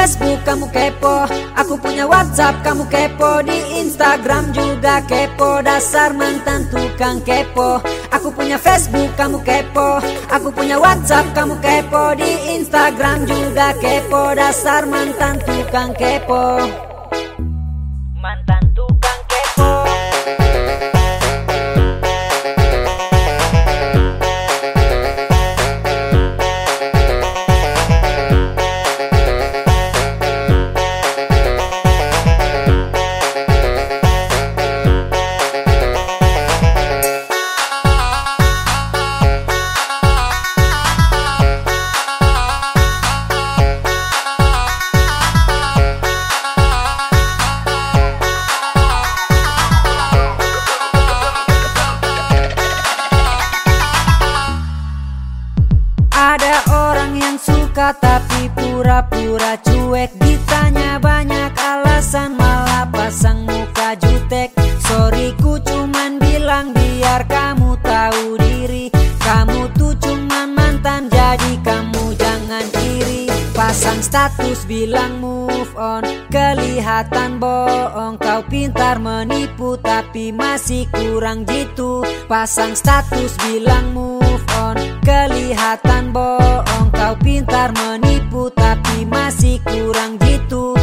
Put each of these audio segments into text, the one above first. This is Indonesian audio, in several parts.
Facebook kamu kepo. Aku punya WhatsApp kamu kepo. Di Instagram juga kepo. Dasar mantan tukang kepo. Aku punya Facebook kamu kepo. Aku punya WhatsApp kamu kepo. Di Instagram juga kepo. Dasar mantan tukang kepo. Mantan tukang kepo tapi pura-pura cuek Ditanya banyak alasan malah pasang muka jutek. Sorry ku cuman bilang biar kamu tahu diri. Kamu tuh cuman mantan jadi kamu jangan iri. Pasang status bilang move on. Kelihatan bohong Kau pintar menipu tapi masih kurang jitu. Pasang status bilang move on. Kelihatan bohong Kau pintar menipu tapi masih kurang jitu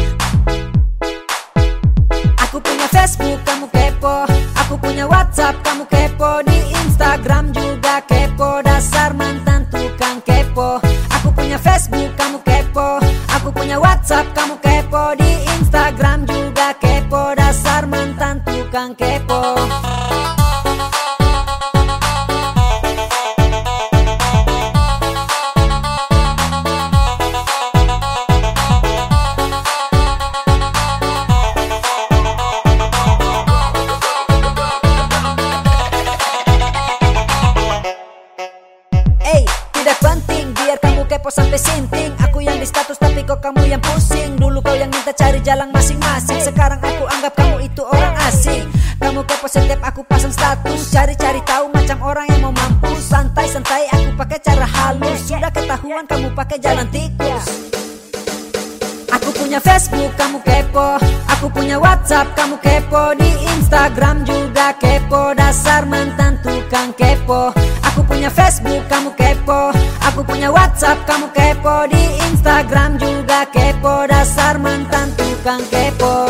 Aku punya Facebook, kamu kepo. Aku punya WhatsApp, kamu kepo. Di Instagram juga kepo. Dasar mantan tukang kepo. Aku punya Facebook, kamu kepo. Aku punya WhatsApp, kamu kepo. Di Instagram juga kepo. Dasar mantan tukang kepo sampai sinting Aku yang di status tapi kok kamu yang pusing? Dulu kau yang minta cari jalan masing-masing Sekarang aku anggap kamu itu orang asing. Kamu kepo setiap aku pasang status. Cari-cari tahu macam orang yang mau mampu Santai-santai aku pakai cara halus. Sudah ketahuan kamu pakai jalan tikus. Aku punya Facebook, kamu kepo. Aku punya WhatsApp, kamu kepo. Di Instagram juga kepo. Dasar mantan tukang kepo Aku punya Facebook, kamu kepo. Aku punya WhatsApp, kamu kepo. Di Instagram juga kepo. Dasar mantan tukang kepo.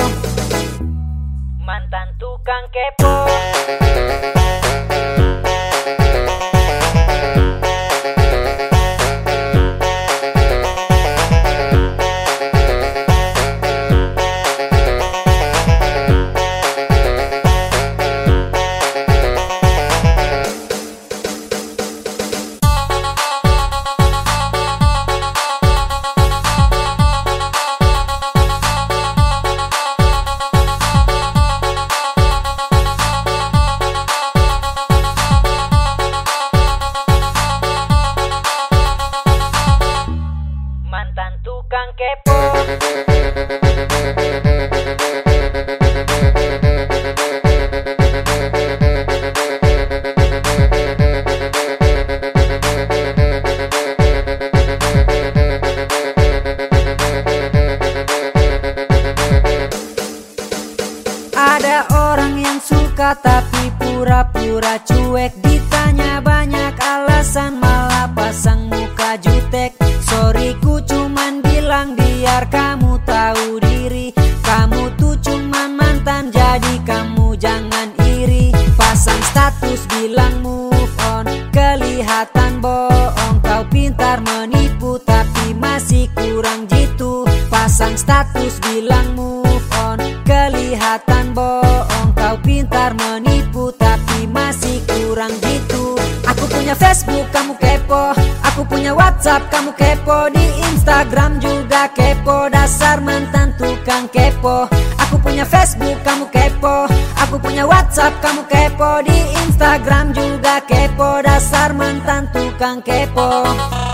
Mantan tukang kepo kepo. Ada orang yang suka tapi masih kurang jitu Pasang status bilang move on. Kelihatan bohong kau pintar menipu tapi masih kurang jitu Aku punya Facebook kamu kepo. Aku punya WhatsApp kamu kepo. Di Instagram juga kepo. Dasar mantan tukang kepo. Aku punya Facebook kamu kepo. Aku punya WhatsApp kamu kepo. Di Instagram juga kepo. Dasar mantan tukang kepo